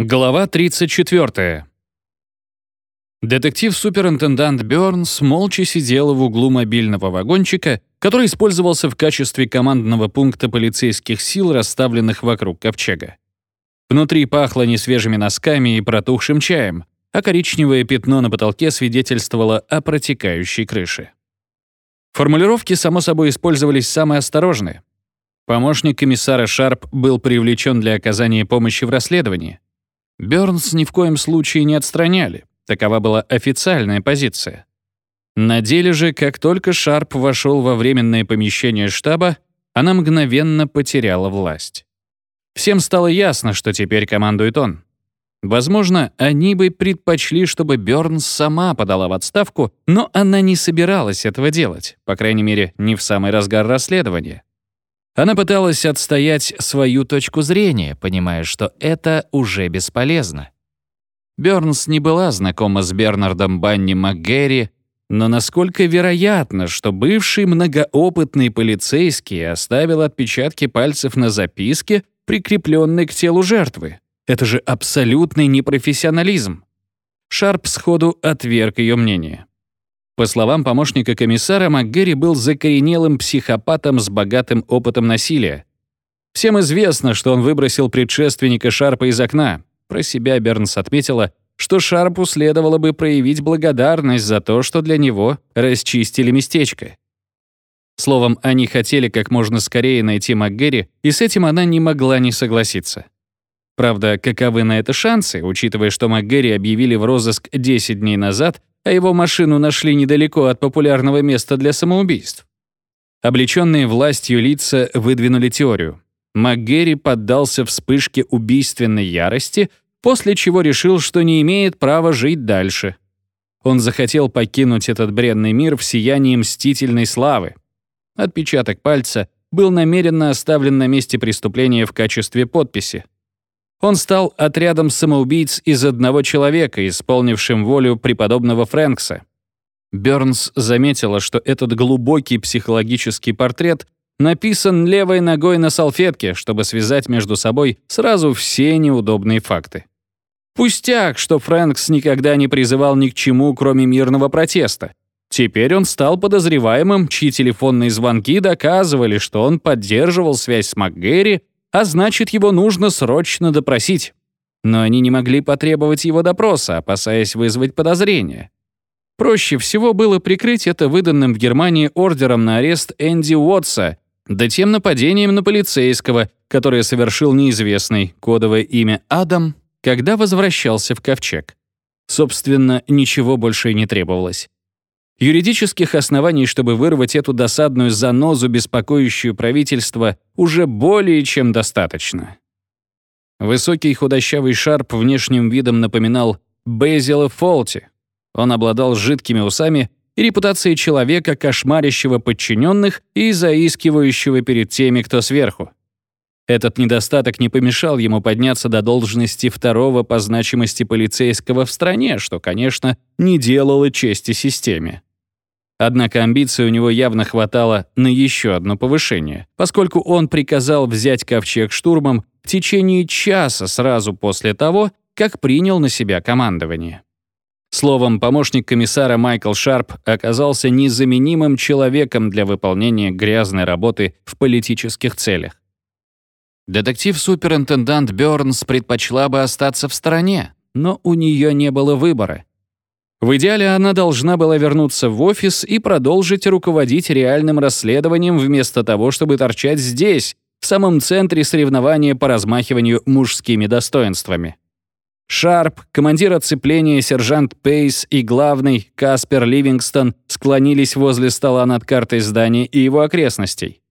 Глава 34. Детектив-суперинтендант Бёрнс молча сидела в углу мобильного вагончика, который использовался в качестве командного пункта полицейских сил, расставленных вокруг ковчега. Внутри пахло несвежими носками и протухшим чаем, а коричневое пятно на потолке свидетельствовало о протекающей крыше. Формулировки, само собой, использовались самые осторожные. Помощник комиссара Шарп был привлечен для оказания помощи в расследовании. Бёрнс ни в коем случае не отстраняли. Такова была официальная позиция. На деле же, как только Шарп вошел во временное помещение штаба, она мгновенно потеряла власть. Всем стало ясно, что теперь командует он. Возможно, они бы предпочли, чтобы Бёрнс сама подала в отставку, но она не собиралась этого делать, по крайней мере, не в самый разгар расследования. Она пыталась отстоять свою точку зрения, понимая, что это уже бесполезно. Бёрнс не была знакома с Бернардом Банни МакГерри, но насколько вероятно, что бывший многоопытный полицейский оставил отпечатки пальцев на записке, прикрепленной к телу жертвы? Это же абсолютный непрофессионализм. Шарп сходу отверг ее мнение. По словам помощника комиссара, МакГерри был закоренелым психопатом с богатым опытом насилия. Всем известно, что он выбросил предшественника Шарпа из окна. Про себя Бернс отметила, что Шарпу следовало бы проявить благодарность за то, что для него расчистили местечко. Словом, они хотели как можно скорее найти МакГерри, и с этим она не могла не согласиться. Правда, каковы на это шансы, учитывая, что МакГерри объявили в розыск 10 дней назад, а его машину нашли недалеко от популярного места для самоубийств. Облеченные властью лица выдвинули теорию. МакГерри поддался вспышке убийственной ярости, после чего решил, что не имеет права жить дальше. Он захотел покинуть этот бренный мир в сиянии мстительной славы. Отпечаток пальца был намеренно оставлен на месте преступления в качестве подписи. Он стал отрядом самоубийц из одного человека, исполнившим волю преподобного Фрэнкса. Бёрнс заметила, что этот глубокий психологический портрет написан левой ногой на салфетке, чтобы связать между собой сразу все неудобные факты. Пустяк, что Фрэнкс никогда не призывал ни к чему, кроме мирного протеста. Теперь он стал подозреваемым, чьи телефонные звонки доказывали, что он поддерживал связь с МакГерри а значит, его нужно срочно допросить. Но они не могли потребовать его допроса, опасаясь вызвать подозрения. Проще всего было прикрыть это выданным в Германии ордером на арест Энди Уотса, да тем нападением на полицейского, которое совершил неизвестный, кодовое имя Адам, когда возвращался в Ковчег. Собственно, ничего больше и не требовалось. Юридических оснований, чтобы вырвать эту досадную занозу, беспокоящую правительство, уже более чем достаточно. Высокий худощавый шарп внешним видом напоминал Безила Фолти. Он обладал жидкими усами и репутацией человека, кошмарящего подчиненных и заискивающего перед теми, кто сверху. Этот недостаток не помешал ему подняться до должности второго по значимости полицейского в стране, что, конечно, не делало чести системе. Однако амбиций у него явно хватало на еще одно повышение, поскольку он приказал взять ковчег штурмом в течение часа сразу после того, как принял на себя командование. Словом, помощник комиссара Майкл Шарп оказался незаменимым человеком для выполнения грязной работы в политических целях. Детектив-суперинтендант Бёрнс предпочла бы остаться в стороне, но у нее не было выбора. В идеале она должна была вернуться в офис и продолжить руководить реальным расследованием вместо того, чтобы торчать здесь, в самом центре соревнования по размахиванию мужскими достоинствами. Шарп, командир оцепления сержант Пейс и главный Каспер Ливингстон склонились возле стола над картой здания и его окрестностей.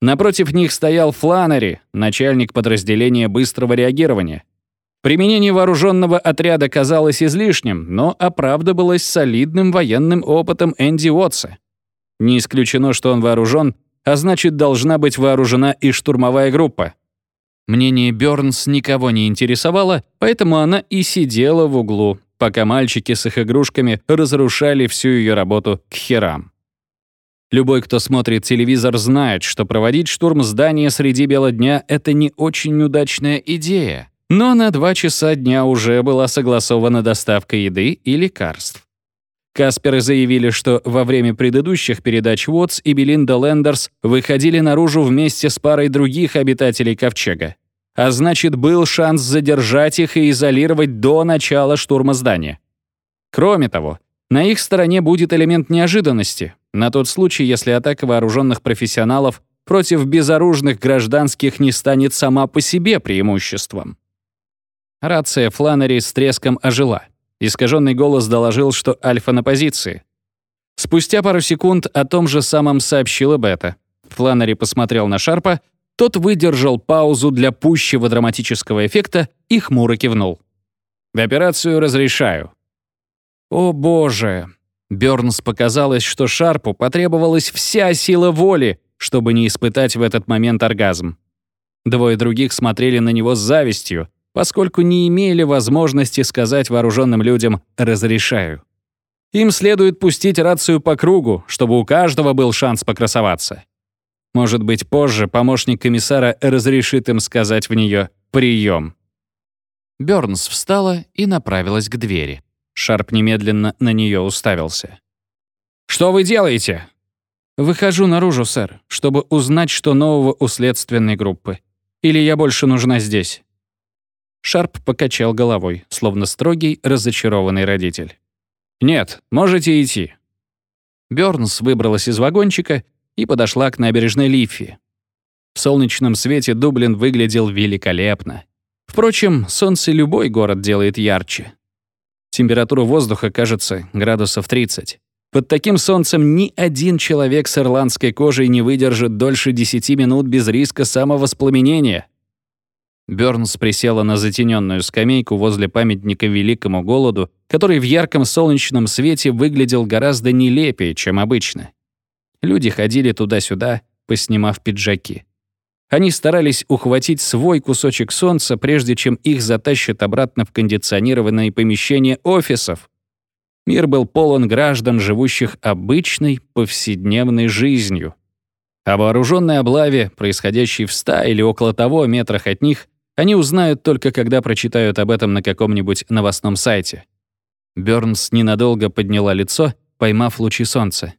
Напротив них стоял Фланери, начальник подразделения быстрого реагирования. Применение вооруженного отряда казалось излишним, но оправдывалось солидным военным опытом Энди Уотса. Не исключено, что он вооружен, а значит, должна быть вооружена и штурмовая группа. Мнение Бёрнс никого не интересовало, поэтому она и сидела в углу, пока мальчики с их игрушками разрушали всю ее работу к херам. Любой, кто смотрит телевизор, знает, что проводить штурм здания среди бела дня — это не очень удачная идея. Но на два часа дня уже была согласована доставка еды и лекарств. Касперы заявили, что во время предыдущих передач Уотс и Белинда Лендерс выходили наружу вместе с парой других обитателей Ковчега. А значит, был шанс задержать их и изолировать до начала штурма здания. Кроме того, на их стороне будет элемент неожиданности, на тот случай, если атака вооруженных профессионалов против безоружных гражданских не станет сама по себе преимуществом. Рация Фланнери с треском ожила. Искаженный голос доложил, что Альфа на позиции. Спустя пару секунд о том же самом сообщила Бета. Фланнери посмотрел на Шарпа, тот выдержал паузу для пущего драматического эффекта и хмуро кивнул. «Операцию разрешаю». «О боже!» Бёрнс показалось, что Шарпу потребовалась вся сила воли, чтобы не испытать в этот момент оргазм. Двое других смотрели на него с завистью, поскольку не имели возможности сказать вооруженным людям «разрешаю». Им следует пустить рацию по кругу, чтобы у каждого был шанс покрасоваться. Может быть, позже помощник комиссара разрешит им сказать в нее «прием». Бёрнс встала и направилась к двери. Шарп немедленно на нее уставился. «Что вы делаете?» «Выхожу наружу, сэр, чтобы узнать, что нового у следственной группы. Или я больше нужна здесь?» Шарп покачал головой, словно строгий, разочарованный родитель. «Нет, можете идти». Бёрнс выбралась из вагончика и подошла к набережной Лиффи. В солнечном свете Дублин выглядел великолепно. Впрочем, солнце любой город делает ярче. Температура воздуха, кажется, градусов 30. Под таким солнцем ни один человек с ирландской кожей не выдержит дольше 10 минут без риска самовоспламенения. Бёрнс присела на затененную скамейку возле памятника Великому Голоду, который в ярком солнечном свете выглядел гораздо нелепее, чем обычно. Люди ходили туда-сюда, поснимав пиджаки. Они старались ухватить свой кусочек солнца, прежде чем их затащат обратно в кондиционированные помещения офисов. Мир был полон граждан, живущих обычной повседневной жизнью. О вооруженной облаве, происходящей в ста или около того метрах от них, они узнают только когда прочитают об этом на каком-нибудь новостном сайте. Бёрнс ненадолго подняла лицо, поймав лучи солнца.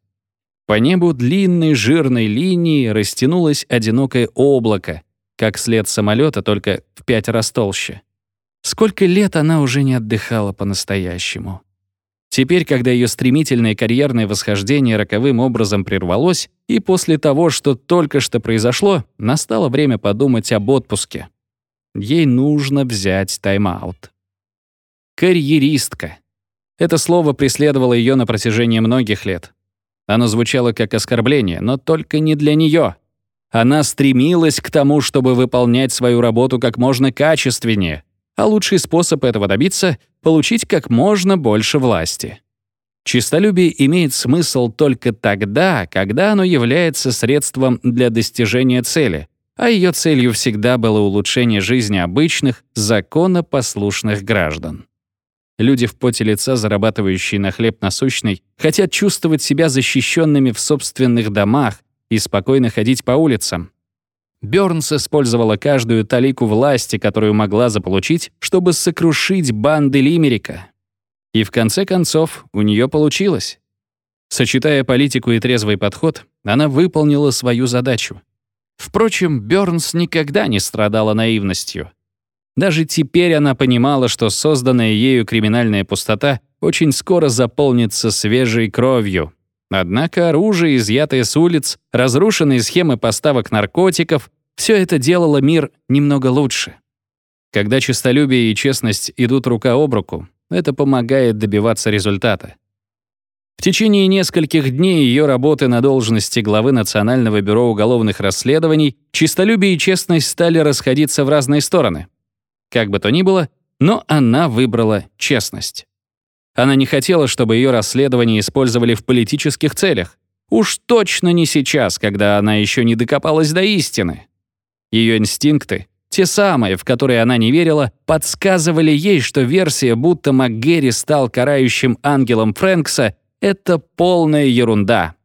По небу длинной жирной линией растянулось одинокое облако, как след самолета, только в пять раз толще. Сколько лет она уже не отдыхала по-настоящему. Теперь, когда ее стремительное карьерное восхождение роковым образом прервалось, и после того, что только что произошло, настало время подумать об отпуске. Ей нужно взять тайм-аут. Карьеристка. Это слово преследовало ее на протяжении многих лет. Оно звучало как оскорбление, но только не для нее. Она стремилась к тому, чтобы выполнять свою работу как можно качественнее, а лучший способ этого добиться — получить как можно больше власти. Чистолюбие имеет смысл только тогда, когда оно является средством для достижения цели — а ее целью всегда было улучшение жизни обычных, законопослушных граждан. Люди в поте лица, зарабатывающие на хлеб насущный, хотят чувствовать себя защищенными в собственных домах и спокойно ходить по улицам. Бёрнс использовала каждую талику власти, которую могла заполучить, чтобы сокрушить банды Лимерика. И в конце концов у нее получилось. Сочетая политику и трезвый подход, она выполнила свою задачу. Впрочем, Бёрнс никогда не страдала наивностью. Даже теперь она понимала, что созданная ею криминальная пустота очень скоро заполнится свежей кровью. Однако оружие, изъятое с улиц, разрушенные схемы поставок наркотиков — все это делало мир немного лучше. Когда честолюбие и честность идут рука об руку, это помогает добиваться результата. В течение нескольких дней ее работы на должности главы Национального бюро уголовных расследований чистолюбие и честность стали расходиться в разные стороны. Как бы то ни было, но она выбрала честность. Она не хотела, чтобы ее расследование использовали в политических целях. Уж точно не сейчас, когда она еще не докопалась до истины. Ее инстинкты, те самые, в которые она не верила, подсказывали ей, что версия, будто МакГерри стал карающим ангелом Фрэнкса, это полная ерунда.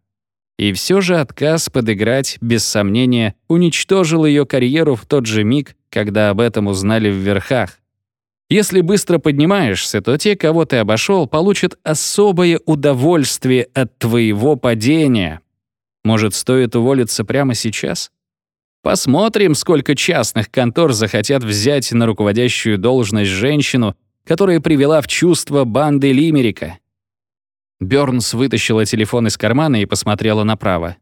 И все же отказ подыграть, без сомнения, уничтожил ее карьеру в тот же миг, когда об этом узнали в верхах. Если быстро поднимаешься, то те, кого ты обошел, получат особое удовольствие от твоего падения. Может, стоит уволиться прямо сейчас? Посмотрим, сколько частных контор захотят взять на руководящую должность женщину, которая привела в чувство банды Лимерика. Бёрнс вытащила телефон из кармана и посмотрела направо.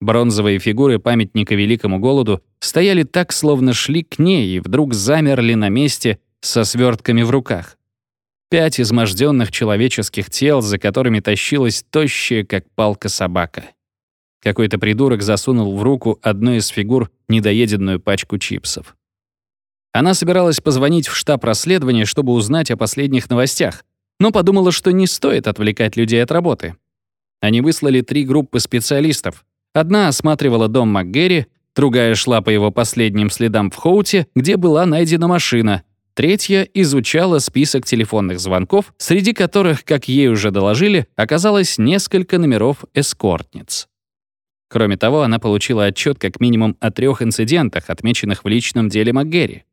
Бронзовые фигуры памятника Великому Голоду стояли так, словно шли к ней, и вдруг замерли на месте со свертками в руках. Пять изможденных человеческих тел, за которыми тащилась тощая, как палка собака. Какой-то придурок засунул в руку одной из фигур недоеденную пачку чипсов. Она собиралась позвонить в штаб расследования, чтобы узнать о последних новостях, но подумала, что не стоит отвлекать людей от работы. Они выслали три группы специалистов. Одна осматривала дом МакГерри, другая шла по его последним следам в Хоуте, где была найдена машина, третья изучала список телефонных звонков, среди которых, как ей уже доложили, оказалось несколько номеров эскортниц. Кроме того, она получила отчет как минимум о трех инцидентах, отмеченных в личном деле МакГерри.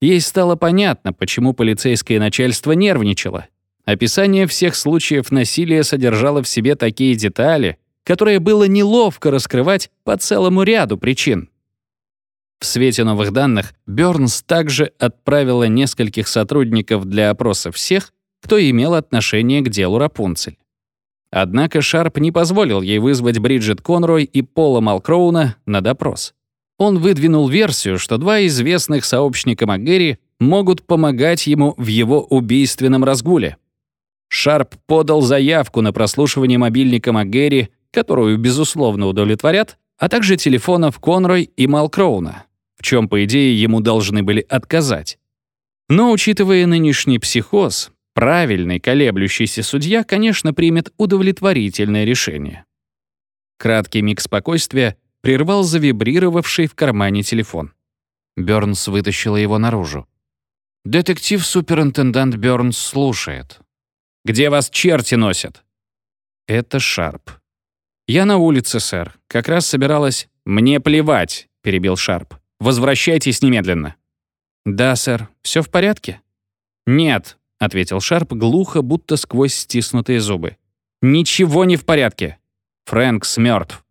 Ей стало понятно, почему полицейское начальство нервничало. Описание всех случаев насилия содержало в себе такие детали, которые было неловко раскрывать по целому ряду причин. В свете новых данных Бёрнс также отправила нескольких сотрудников для опроса всех, кто имел отношение к делу Рапунцель. Однако Шарп не позволил ей вызвать Бриджит Конрой и Пола Малкроуна на допрос. Он выдвинул версию, что два известных сообщника МакГерри могут помогать ему в его убийственном разгуле. Шарп подал заявку на прослушивание мобильника МакГерри, которую, безусловно, удовлетворят, а также телефонов Конрой и Малкроуна, в чем, по идее, ему должны были отказать. Но, учитывая нынешний психоз, Правильный колеблющийся судья, конечно, примет удовлетворительное решение. Краткий миг спокойствия прервал завибрировавший в кармане телефон. Бёрнс вытащила его наружу. «Детектив-суперинтендант Бёрнс слушает». «Где вас черти носят?» «Это Шарп». «Я на улице, сэр. Как раз собиралась...» «Мне плевать», — перебил Шарп. «Возвращайтесь немедленно». «Да, сэр. Все в порядке?» «Нет ответил Шарп глухо, будто сквозь стиснутые зубы. «Ничего не в порядке. Фрэнкс мертв.